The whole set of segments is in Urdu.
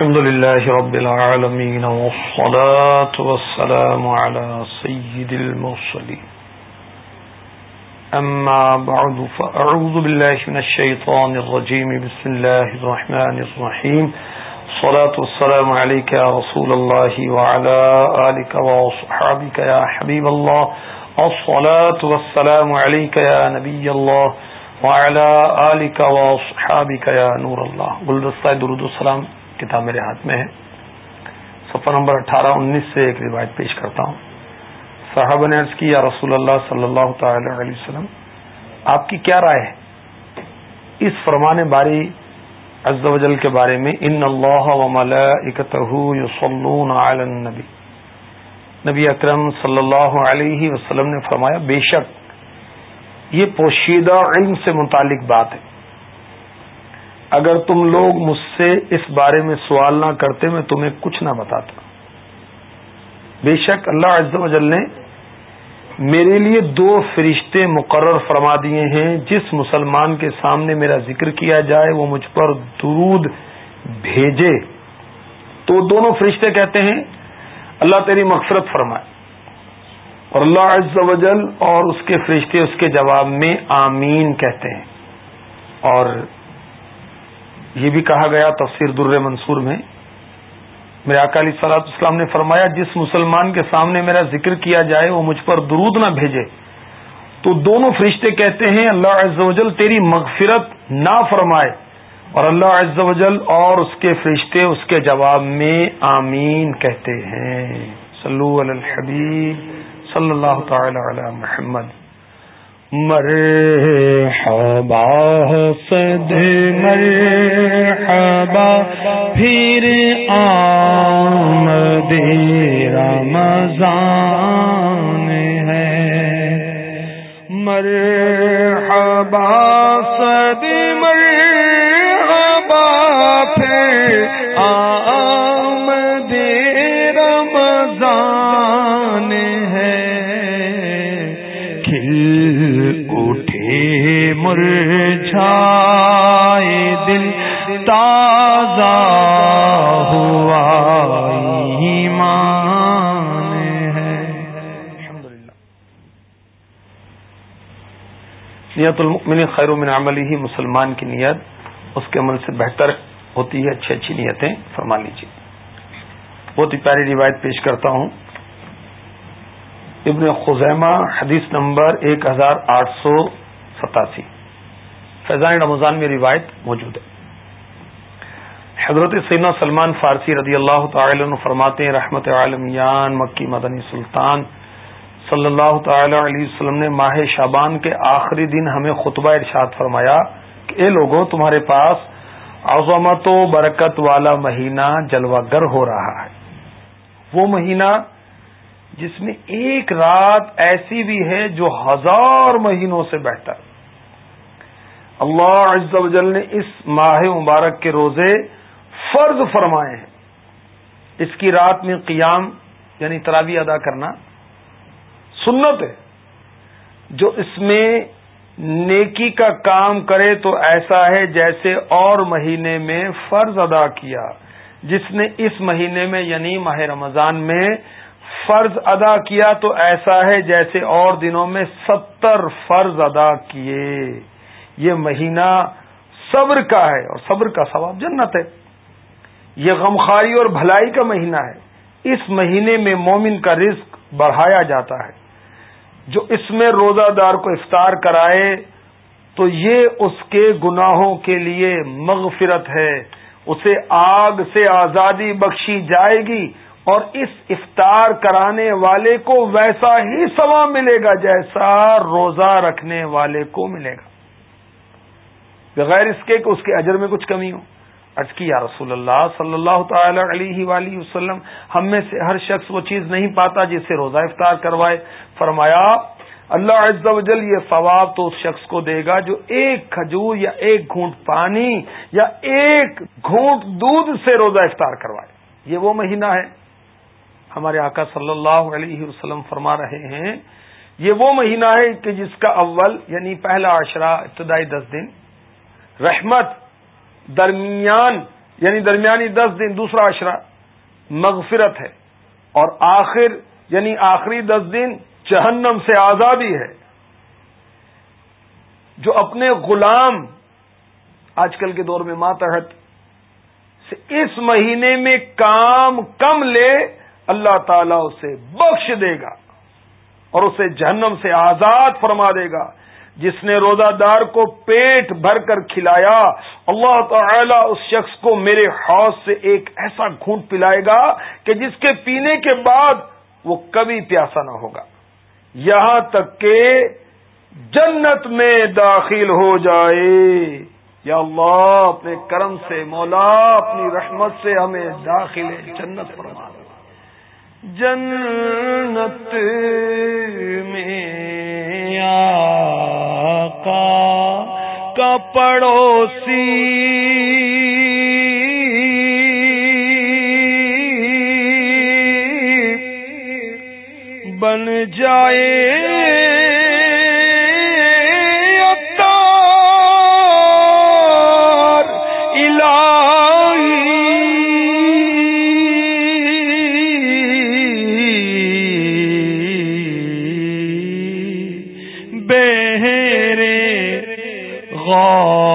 الحمد لله رب العالمين والصلاة والسلام على سيد المرسلين. أما بعد، فأعوذ بالله من الشيطان الرجيم. بسم الله الرحمن الرحيم. الصلاة والسلام عليك يا رسول الله وعلى آلك وصحابك يا حبيب الله. الصلاة والسلام عليك يا نبي الله وعلى آلك وصحابك يا نور الله. قل گلدستہ درود السلام کتاب میرے ہاتھ میں ہے۔ سفر نمبر اٹھارہ، انیس سے ایک روایت پیش کرتا ہوں۔ صاحب نے عرض کی یا رسول اللہ صلی اللہ تعالی علیہ وسلم، آپ کی کیا رائے ہے؟ اس فرمان باری عز و جل کے بارے میں، ان اللہ و علی النبی۔ نبی اکرم صلی اللہ علیہ وسلم نے فرمایا، بے شک یہ پوشیدہ علم سے متعلق بات ہے۔ اگر تم لوگ مجھ سے اس بارے میں سوال نہ کرتے، میں تمہیں کچھ نہ بتاتا۔ بے شک اللہ عز و جل نے میرے لیے دو فرشتے مقرر فرما دیے ہیں۔ جس مسلمان کے سامنے میرا ذکر کیا جائے، وہ مجھ پر درود بھیجے۔ تو دونوں فرشتے کہتے ہیں، اللہ تیری مغفرت فرمائے۔ اور اللہ عز و جل اور اس کے فرشتے اس کے جواب میں آمین کہتے ہیں۔ اور یہ بھی کہا گیا تفسیر در منصور میں۔ میرے اکالی صلاحت اسلام نے فرمایا، جس مسلمان کے سامنے میرا ذکر کیا جائے، وہ مجھ پر درود نہ بھیجے۔ تو دونوں فرشتے کہتے ہیں، اللہ عز و جل تیری مغفرت نہ فرمائے۔ اور اللہ عز و جل اور اس کے فرشتے اس کے جواب میں آمین کہتے ہیں۔ صلو علی الحبیب صلی اللہ تعالی علی محمد۔ مرحبا حسد مرحبا پھر آمد رمضان ہے۔ مرحبا صد مرحبا مرجھائے دل تازہ ہوا ایمان ہے۔ نیت المؤمن خیر من عملی ہی مسلمان کی نیت اس کے عمل سے بہتر ہوتی ہے، اچھی اچھی نیتیں فرما لیجیے بہت ہی پیاری روایت پیش کرتا ہوں۔ ابن خزیمہ، حدیث نمبر ایک ہزار آٹھ سو ستاسی۔ فیضان رمضان میں روایت موجود ہے۔ حضرت سینا سلمان فارسی رضی اللہ تعالی عنہ فرماتے ہیں، رحمت عالمیان، مکی مدنی سلطان صلی اللہ تعالی علیہ وسلم نے ماہ شابان کے آخری دن ہمیں خطبہ ارشاد فرمایا کہ، اے لوگوں تمہارے پاس عظمت و برکت والا مہینہ جلوہ گر ہو رہا ہے۔ وہ مہینہ جس میں ایک رات ایسی بھی ہے جو ہزار مہینوں سے بہتر اللہ عز و جل نے اس ماہ مبارک کے روزے فرض فرمائے ہیں۔ اس کی رات میں قیام یعنی تراوی ادا کرنا سنت ہے۔ جو اس میں نیکی کا کام کرے تو ایسا ہے جیسے اور مہینے میں فرض ادا کیا۔ جس نے اس مہینے میں یعنی ماہ رمضان میں فرض ادا کیا تو ایسا ہے جیسے اور دنوں میں ستر فرض ادا کیے۔ یہ مہینہ صبر کا ہے اور صبر کا ثواب جنت ہے۔ یہ غمخاری اور بھلائی کا مہینہ ہے۔ اس مہینے میں مومن کا رزق بڑھایا جاتا ہے۔ جو اس میں روزہ دار کو افطار کرائے، تو یہ اس کے گناہوں کے لیے مغفرت ہے۔ اسے آگ سے آزادی بخشی جائے گی اور اس افطار کرانے والے کو ویسا ہی سوا ملے گا جیسا روزہ رکھنے والے کو ملے گا۔ بغیر اس کے کہ اس کے اجر میں کچھ کمی ہو۔ عرض کی، یا رسول اللہ صلی اللہ تعالی علیہ وآلہ وسلم، ہم میں سے ہر شخص وہ چیز نہیں پاتا جسے روزہ افطار کروائے۔ فرمایا، اللہ عز و جل یہ ثواب تو اس شخص کو دے گا جو ایک کھجور یا ایک گھونٹ پانی یا ایک گھونٹ دودھ سے روزہ افطار کروائے۔ یہ وہ مہینہ ہے۔ ہمارے آقا صلی اللہ علیہ وسلم فرما رہے ہیں، یہ وہ مہینہ ہے کہ جس کا اول یعنی پہلا عشرہ ابتدائی دس دن رحمت درمیان یعنی درمیانی دس دن، دوسرا اشرا مغفرت ہے اور آخر یعنی آخری دس دن جہنم سے آزادی ہے۔ جو اپنے غلام، آج کل کے دور میں ماتحت سے اس مہینے میں کام کم لے، اللہ تعالی اسے بخش دے گا اور اسے جہنم سے آزاد فرما دے گا۔ جس نے روزہ دار کو پیٹ بھر کر کھلایا، اللہ تعالی اس شخص کو میرے حوض سے ایک ایسا گھونٹ پلائے گا کہ جس کے پینے کے بعد وہ کبھی پیاسا نہ ہوگا۔ یہاں تک کہ جنت میں داخل ہو جائے۔ یا اللہ، اپنے کرم سے، مولا، اپنی رحمت سے ہمیں داخل جنت فرما جنت میں آقا کا پڑوسی بن جائے غور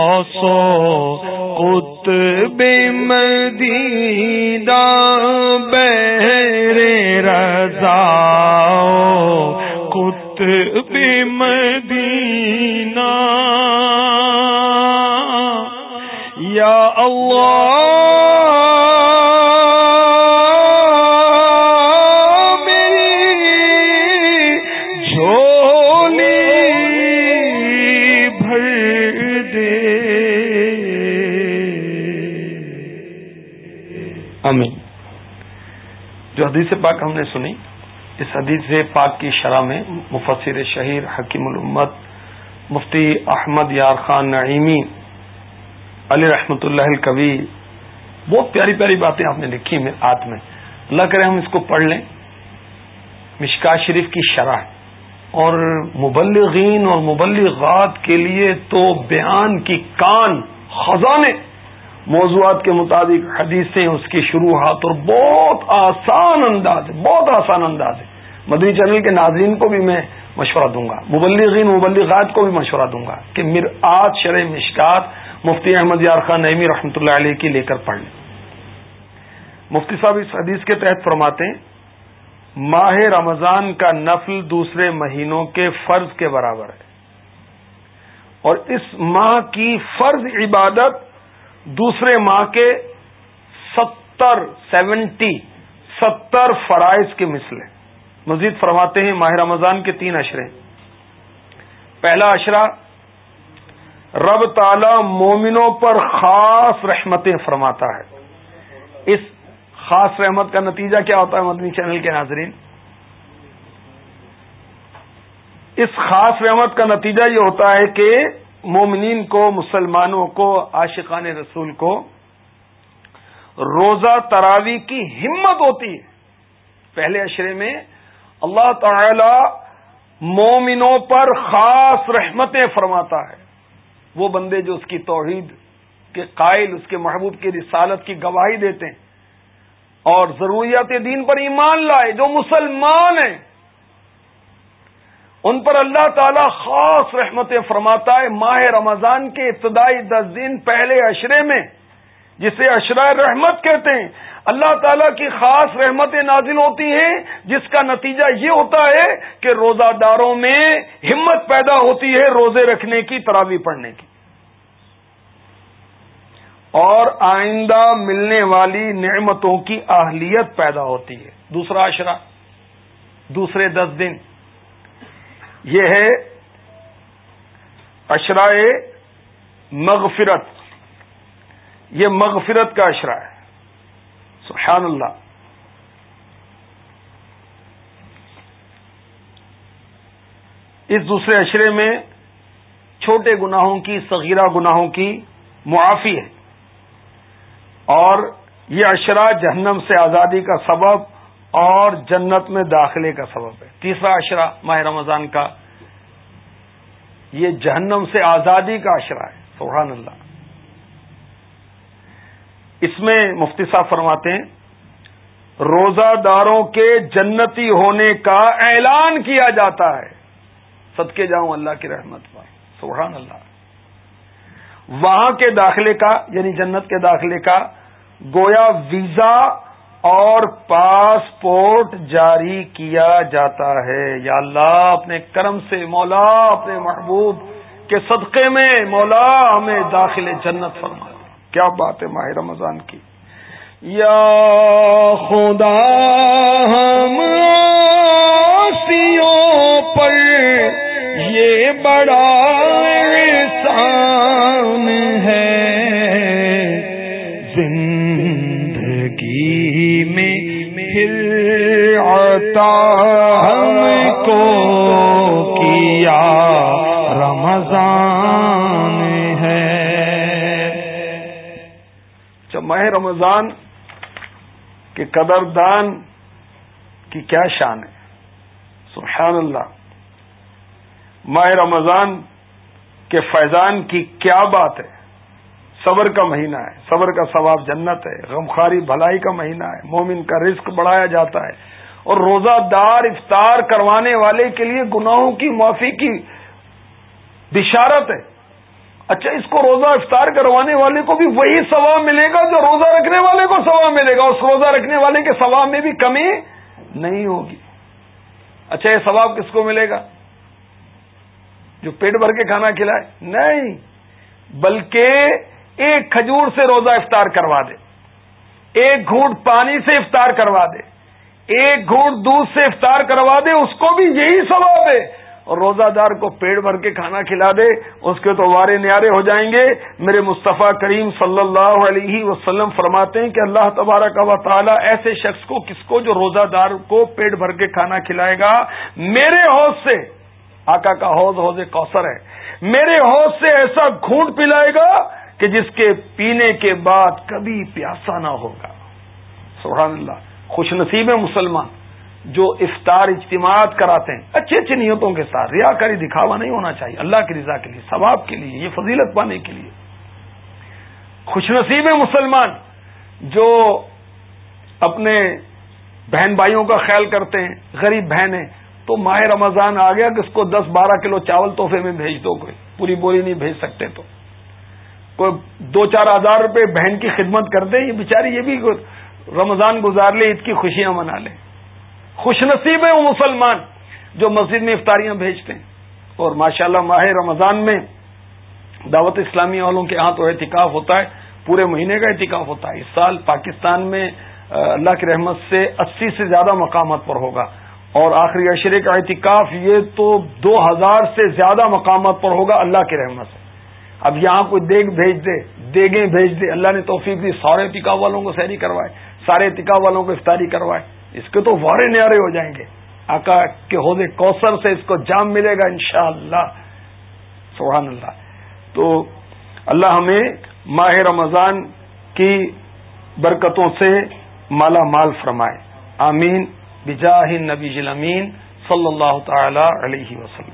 حدیث پاک ہم نے سنی۔ اس حدیث پاک کی شرح میں مفسر شہیر حکیم الامت مفتی احمد یار خان نعیمی، علی رحمت اللہ الکوی، بہت پیاری پیاری باتیں آپ نے لکھی میں آت میں۔ اللہ کرے ہم اس کو پڑھ لیں۔ مشکا شریف کی شرح۔ اور مبلغین اور مبلغات کے لیے تو بیان کی کان خزانے۔ موضوعات کے مطابق حدیثیں اس کی شروعات اور بہت آسان انداز ہے، بہت آسان انداز ہے۔ مدنی چینل کے ناظرین کو بھی میں مشورہ دوں گا، مبلغین، مبلغات کو بھی مشورہ دوں گا کہ مر آج شرح مشکات مفتی احمد یار خان نعمی رحمۃ اللہ علیہ کی لے کر پڑھ لیں۔ مفتی صاحب، اس حدیث کے تحت فرماتے ہیں، ماہ رمضان کا نفل دوسرے مہینوں کے فرض کے برابر ہے۔ اور اس ماہ کی فرض عبادت دوسرے ماہ کے ستر سیونٹی، ستر فرائض کے مثل مزید فرماتے ہیں ماہ رمضان کے تین اشرے۔ پہلا اشرا رب تعالی مومنوں پر خاص رحمتیں فرماتا ہے۔ اس خاص رحمت کا نتیجہ کیا ہوتا ہے مدنی چینل کے ناظرین؟ اس خاص رحمت کا نتیجہ یہ ہوتا ہے کہ مومنین کو، مسلمانوں کو، عاشقان رسول کو روزہ تراوی کی ہمت ہوتی ہے۔ پہلے اشرے میں اللہ تعالی مومنوں پر خاص رحمتیں فرماتا ہے۔ وہ بندے جو اس کی توحید کے قائل، اس کے محبوب کی رسالت کی گواہی دیتے ہیں اور ضروریات دین پر ایمان لائے، جو مسلمان ہیں۔ ان پر اللہ تعالی خاص رحمتیں فرماتا ہے ماہ رمضان کے ابتدائی دس دن پہلے اشرے میں، جسے اشرا رحمت کہتے ہیں۔ اللہ تعالیٰ کی خاص رحمتیں نازل ہوتی ہیں، جس کا نتیجہ یہ ہوتا ہے کہ روزہ داروں میں ہمت پیدا ہوتی ہے روزے رکھنے کی، تراوی پڑھنے کی۔ اور آئندہ ملنے والی نعمتوں کی اہلیت پیدا ہوتی ہے۔ دوسرا اشرا دوسرے دس دن۔ یہ ہے اشرائے مغفرت۔ یہ مغفرت کا اشرا ہے۔ سبحان اللہ اس دوسرے اشرے میں چھوٹے گناہوں کی، صغیرہ گناہوں کی معافی ہے۔ اور یہ اشرا جہنم سے آزادی کا سبب اور جنت میں داخلے کا سبب ہے۔ تیسرا اشرا ماہ رمضان کا، یہ جہنم سے آزادی کا اشرا ہے، سبحان اللہ۔ اس میں مفتی صاحب فرماتے ہیں، روزہ داروں کے جنتی ہونے کا اعلان کیا جاتا ہے۔ صدقے جاؤں اللہ کی رحمت پر سبحان اللہ۔ وہاں کے داخلے کا یعنی جنت کے داخلے کا، گویا ویزا اور پاسپورٹ جاری کیا جاتا ہے۔ یا اللہ، اپنے کرم سے مولا، اپنے محبوب کے صدقے میں مولا ہمیں داخل جنت فرما کیا بات ہے ماہ رمضان کی۔ یا خدا، ہم پر یہ بڑا احسان ہے۔ زندگی رمضان ہے۔ جب ماہ رمضان کے قدردان کی کیا شان ہے؟ سبحان اللہ۔ ماہ رمضان کے فیضان کی کیا بات ہے؟ صبر کا مہینہ ہے، صبر کا ثواب جنت ہے غمخاری بھلائی کا مہینہ ہے، مومن کا رزق بڑھایا جاتا ہے۔ اور روزہ دار افطار کروانے والے کے لیے گناہوں کی معافی کی بشارت ہے۔ اچھا اس کو روزہ افطار کروانے والے کو بھی وہی ثواب ملے گا جو روزہ رکھنے والے کو ثواب ملے گا۔ اس روزہ رکھنے والے کے ثواب میں بھی کمی نہیں ہوگی۔ اچھا یہ ثواب کس کو ملے گا؟ جو پیٹ بھر کے کھانا کھلائے۔ نہیں، بلکہ ایک کھجور سے روزہ افطار کروا دے۔ ایک گھونٹ پانی سے افطار کروا دے۔ ایک گھونٹ دودھ سے افطار کروا دے، اس کو بھی یہی ثواب ہے۔ اور روزہ دار کو پیڑ بھر کے کھانا کھلا دے، اس کے تو وارے نیارے ہو جائیں گے۔ میرے مصطفیٰ کریم صلی اللہ علیہ وسلم فرماتے ہیں کہ اللہ تبارہ کا و تعالیٰ ایسے شخص کو، کس کو جو روزہ دار کو پیٹ بھر کے کھانا کھلائے گا؟ میرے حوض سے۔ آقا کا حوض حوض کوثر ہے۔ میرے حوض سے ایسا گھونٹ پلائے گا کہ جس کے پینے کے بعد کبھی پیاسا نہ ہوگا۔ سبحان اللہ۔ خوش نصیب مسلمان، جو افطار اجتماعات کراتے ہیں۔ اچھی اچھی نیتوں کے ساتھ ریا کاری دکھاوا نہیں ہونا چاہیے۔ اللہ کی رضا کے لیے، ثواب کے لیے، یہ فضیلت پانے کے لیے۔ خوش نصیب مسلمان، جو اپنے بہن بھائیوں کا خیال کرتے ہیں، غریب بہنیں تو ماہ رمضان آ گیا کہ اس کو دس بارہ کلو چاول تحفے میں بھیج دو کوئی۔ پوری بوری نہیں بھیج سکتے تو۔ کوئی دو چار ہزار روپے بہن کی خدمت کر دیں، یہ بیچاری یہ بھی رمضان گزار لے، عید کی خوشیاں منا لیں خوش نصیب ہے وہ مسلمان جو مسجد میں افطاریاں بھیجتے ہیں۔ اور ماشاءاللہ ماہ رمضان میں دعوت اسلامی والوں کے ہاں تو احتکاف ہوتا ہے، پورے مہینے کا احتکاف ہوتا ہے۔ اس سال پاکستان میں اللہ کی رحمت سے اسی سے زیادہ مقامات پر ہوگا۔ اور آخری عشرے کا احتکاف یہ تو دو ہزار سے زیادہ مقامات پر ہوگا اللہ کی رحمت سے۔ اب یہاں کوئی دیگ بھیج دے، دیگیں بھیج دے، اللہ نے توفیق دی، سارے احتکاف والوں کو سیری کروائے۔ سارے احتکاف والوں کو افطاری کروائے۔ اس کے تو وارے نیارے ہو جائیں گے۔ آقا کے عہدے کوثر سے اس کو جام ملے گا انشاءاللہ۔ سبحان اللہ۔ تو اللہ ہمیں ماہ رمضان کی برکتوں سے مالا مال فرمائے۔ آمین۔ بجاہ نبی امین۔ صلی اللہ تعالی علیہ وسلم۔